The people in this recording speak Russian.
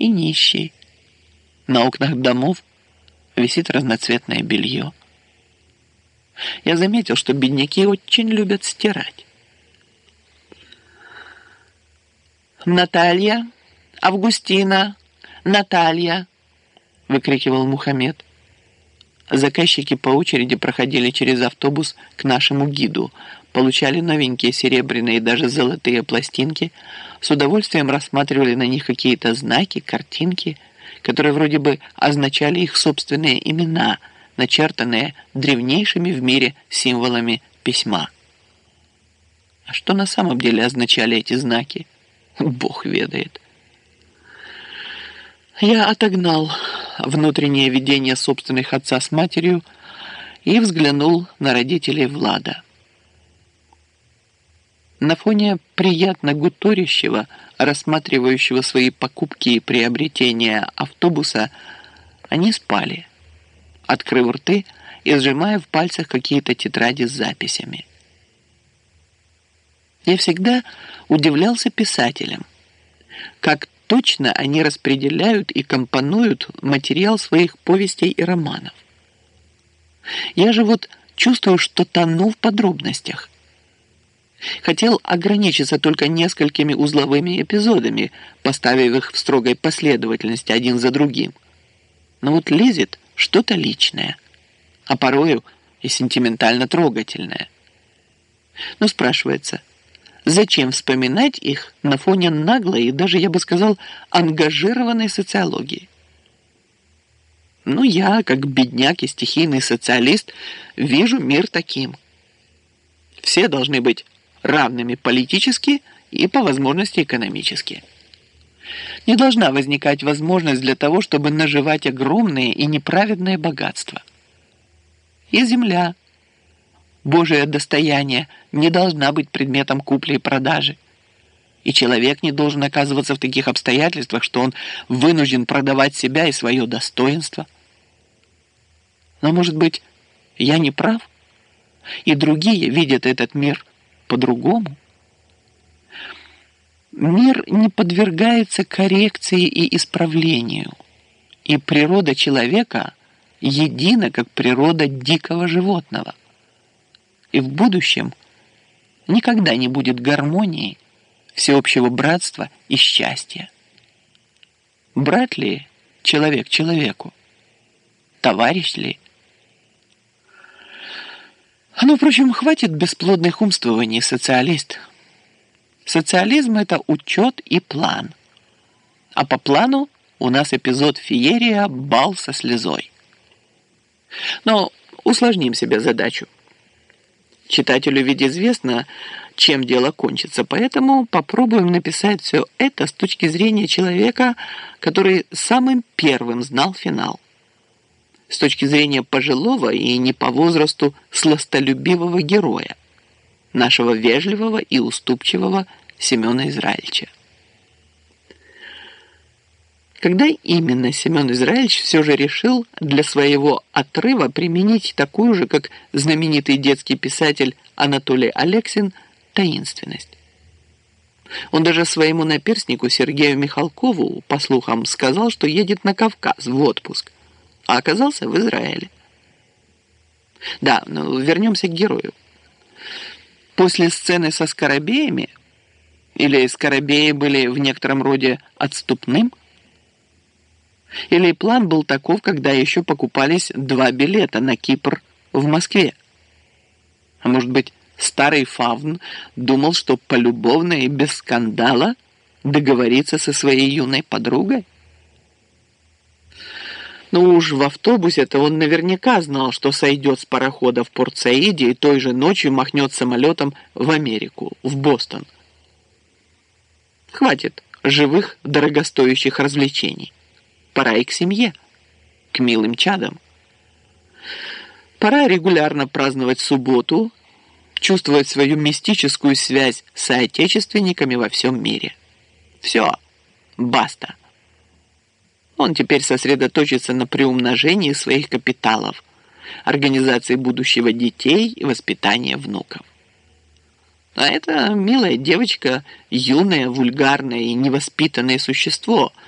и нищий. На окнах домов висит разноцветное белье. Я заметил, что бедняки очень любят стирать. «Наталья! Августина! Наталья!» — выкрикивал Мухаммед. Заказчики по очереди проходили через автобус к нашему гиду, получали новенькие серебряные и даже золотые пластинки, с удовольствием рассматривали на них какие-то знаки, картинки, которые вроде бы означали их собственные имена, начертанные древнейшими в мире символами письма. А что на самом деле означали эти знаки? Бог ведает. Я отогнал внутреннее видение собственных отца с матерью и взглянул на родителей Влада. На фоне приятно гуторящего, рассматривающего свои покупки и приобретения автобуса, они спали, открыв рты и сжимая в пальцах какие-то тетради с записями. Я всегда удивлялся писателям, как точно они распределяют и компонуют материал своих повестей и романов. Я же вот чувствую, что тону в подробностях. Хотел ограничиться только несколькими узловыми эпизодами, поставив их в строгой последовательности один за другим. Но вот лезет что-то личное, а порою и сентиментально трогательное. Но спрашивается – Зачем вспоминать их на фоне наглой и даже, я бы сказал, ангажированной социологии? Ну, я, как бедняк и стихийный социалист, вижу мир таким. Все должны быть равными политически и, по возможности, экономически. Не должна возникать возможность для того, чтобы наживать огромные и неправедные богатства. И земля – Божие достояние не должна быть предметом купли и продажи. И человек не должен оказываться в таких обстоятельствах, что он вынужден продавать себя и свое достоинство. Но, может быть, я не прав? И другие видят этот мир по-другому? Мир не подвергается коррекции и исправлению, и природа человека едина, как природа дикого животного и в будущем никогда не будет гармонии, всеобщего братства и счастья. Брат ли человек человеку? Товарищ ли? Ну, впрочем, хватит бесплодных умствований, социалист. Социализм – это учет и план. А по плану у нас эпизод феерия «Бал со слезой». Но усложним себе задачу. Читателю ведь известно, чем дело кончится, поэтому попробуем написать все это с точки зрения человека, который самым первым знал финал. С точки зрения пожилого и не по возрасту сластолюбивого героя, нашего вежливого и уступчивого Семена Израильча. Когда именно Семен Израильевич все же решил для своего отрыва применить такую же, как знаменитый детский писатель Анатолий Алексин, таинственность? Он даже своему наперснику Сергею Михалкову, по слухам, сказал, что едет на Кавказ в отпуск, а оказался в Израиле. Да, но ну, вернемся к герою. После сцены со скоробеями, или скоробеи были в некотором роде отступным, или план был таков, когда еще покупались два билета на Кипр в Москве? А может быть, старый Фавн думал, что полюбовно и без скандала договориться со своей юной подругой? Ну уж в автобусе-то он наверняка знал, что сойдет с парохода в Порт-Саиде и той же ночью махнет самолетом в Америку, в Бостон. Хватит живых дорогостоящих развлечений. Пора и к семье, к милым чадам. Пора регулярно праздновать субботу, чувствовать свою мистическую связь с соотечественниками во всем мире. Все, баста. Он теперь сосредоточится на приумножении своих капиталов, организации будущего детей и воспитания внуков. А это милая девочка, юное, вульгарное и невоспитанное существо –